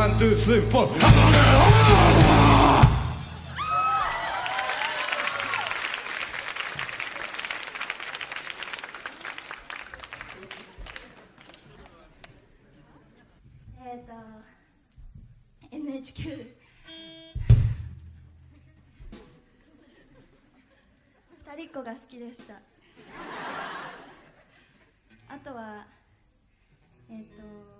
ツースリーフォーえっ、と二人子が好きでした。あとはえっ、と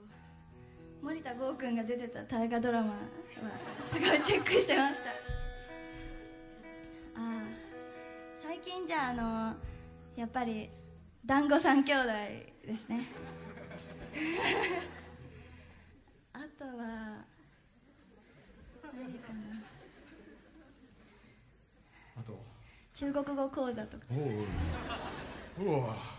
森田剛君が出てた大河ドラマはすごいチェックしてました。ああ最近じゃああのやっぱり団子三兄弟ですね。あとは何かな。あと中国語講座とか。おう。お